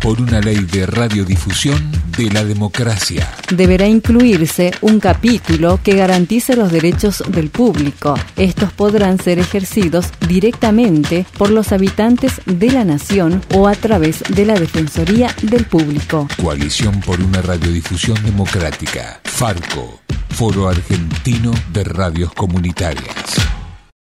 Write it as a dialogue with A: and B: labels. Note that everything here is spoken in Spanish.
A: por una ley de radiodifusión de la democracia.
B: Deberá incluirse un capítulo que garantice los derechos del público. Estos podrán ser ejercidos directamente por los habitantes de la nación o a través de la Defensoría del Público.
A: Coalición por una radiodifusión democrática. Farco, Foro Argentino de Radios Comunitarias.